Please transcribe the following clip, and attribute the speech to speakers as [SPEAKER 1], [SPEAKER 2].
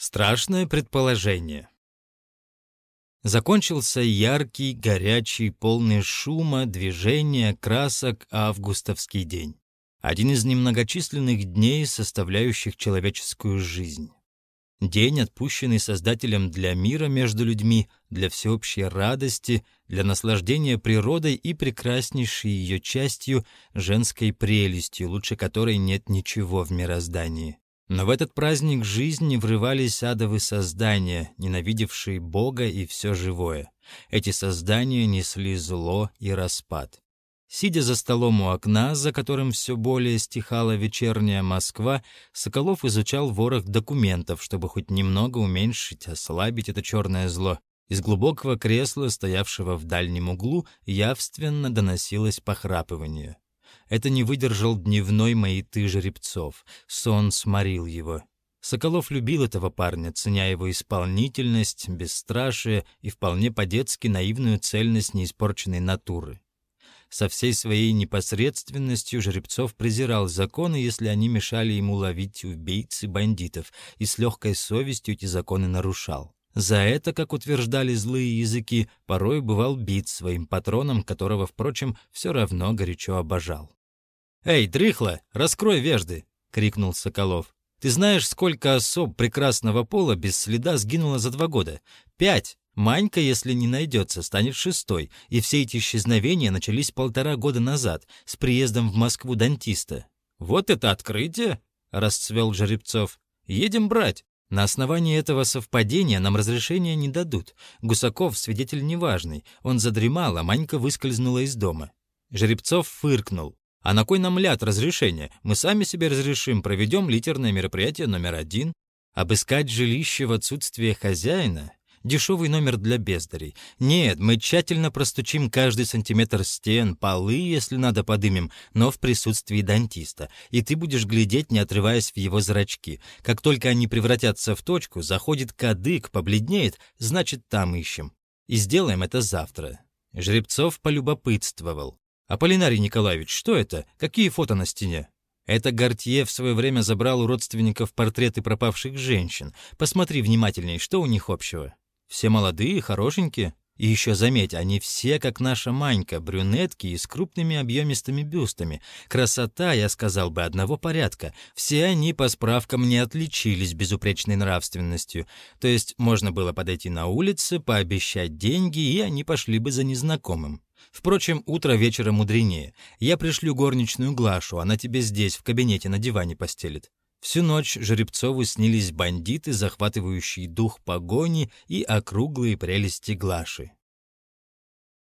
[SPEAKER 1] Страшное предположение. Закончился яркий, горячий, полный шума, движения, красок августовский день. Один из немногочисленных дней, составляющих человеческую жизнь. День, отпущенный Создателем для мира между людьми, для всеобщей радости, для наслаждения природой и прекраснейшей ее частью, женской прелестью, лучше которой нет ничего в мироздании. Но в этот праздник жизни врывались адовы создания, ненавидевшие Бога и все живое. Эти создания несли зло и распад. Сидя за столом у окна, за которым все более стихала вечерняя Москва, Соколов изучал ворох документов, чтобы хоть немного уменьшить, ослабить это черное зло. Из глубокого кресла, стоявшего в дальнем углу, явственно доносилось похрапывание. Это не выдержал дневной маяты жеребцов. Сон сморил его. Соколов любил этого парня, ценя его исполнительность, бесстрашие и вполне по-детски наивную цельность неиспорченной натуры. Со всей своей непосредственностью Жеребцов презирал законы, если они мешали ему ловить убийц и бандитов, и с легкой совестью эти законы нарушал. За это, как утверждали злые языки, порой бывал бит своим патроном, которого, впрочем, все равно горячо обожал. «Эй, дрыхла, раскрой вежды!» — крикнул Соколов. «Ты знаешь, сколько особ прекрасного пола без следа сгинуло за два года? Пять! Манька, если не найдется, станет шестой, и все эти исчезновения начались полтора года назад, с приездом в Москву дантиста. «Вот это открытие!» — расцвел Жеребцов. «Едем брать!» На основании этого совпадения нам разрешения не дадут. Гусаков свидетель неважный, он задремал, а Манька выскользнула из дома. Жеребцов фыркнул. «А на кой нам ляд разрешения? Мы сами себе разрешим, проведем литерное мероприятие номер один. Обыскать жилище в отсутствие хозяина дешевый номер для бездарей. Нет, мы тщательно простучим каждый сантиметр стен, полы, если надо, подымем, но в присутствии дантиста. И ты будешь глядеть, не отрываясь в его зрачки. Как только они превратятся в точку, заходит кадык, побледнеет, значит, там ищем. И сделаем это завтра. Жребцов полюбопытствовал. «Аполлинарий Николаевич, что это? Какие фото на стене?» Это Гортье в свое время забрал у родственников портреты пропавших женщин. Посмотри внимательней, что у них общего. Все молодые, хорошенькие. И еще заметь, они все, как наша Манька, брюнетки и с крупными объемистыми бюстами. Красота, я сказал бы, одного порядка. Все они по справкам не отличились безупречной нравственностью. То есть можно было подойти на улице, пообещать деньги, и они пошли бы за незнакомым. Впрочем, утро вечера мудренее. Я пришлю горничную Глашу, она тебе здесь, в кабинете, на диване постелит. Всю ночь Жеребцову снились бандиты, захватывающие дух погони и округлые прелести Глаши.